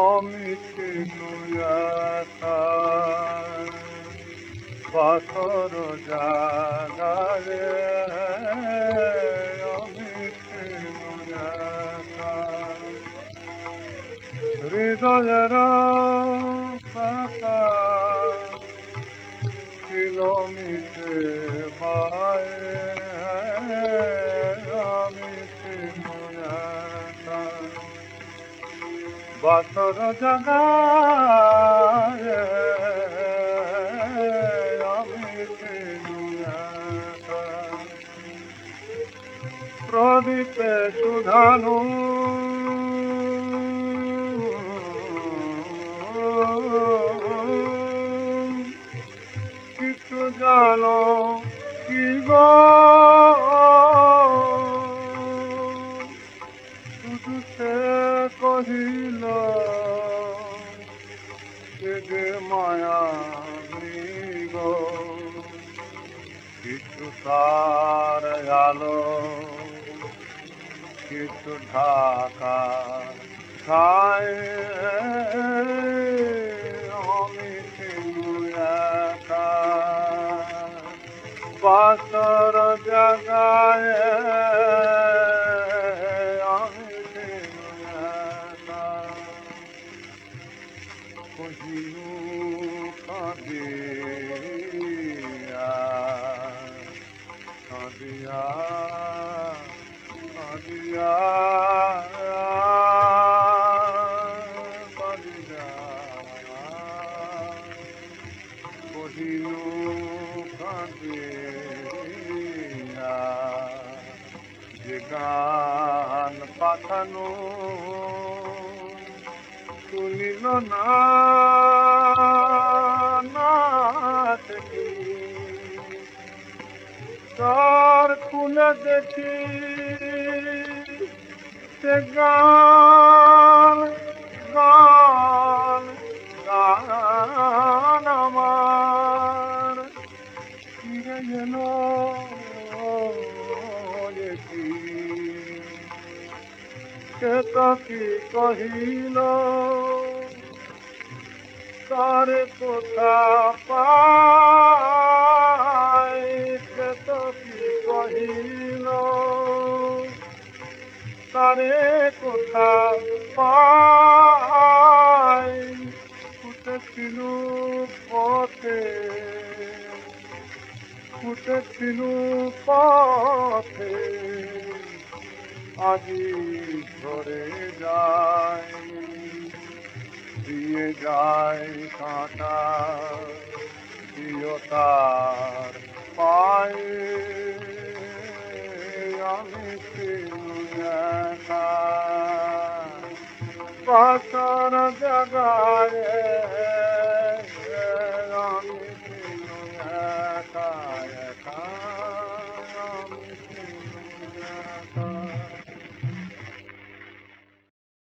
অমিতে বাসর জাগারে অমিতে হৃদয়ের পাতা কিলোমিটে বাসর অমিতে নয়াতা প্রদীপে সুধানু কিছু জানো কি গো? শুধু সে কহিল যে মায়া গো ঢাকা খায় আমি বাসর জগায় কহিনু কাঁদিয়া কাঁদিয়া কাঁদিয়া গান পাঠানো। শুনিল না তার খুলে দেখি সে গান কি কহিল? তার কোথা তো কি কহিল? তারে কোথা পাই ফুটেছিল পথে। ফুটেছিল পথে। আজি ধরে যায় দিয়ে যায় কাঁটা প্রিয়তার পায়। আমি পাতার জগায় আমি একা একা আমি একা।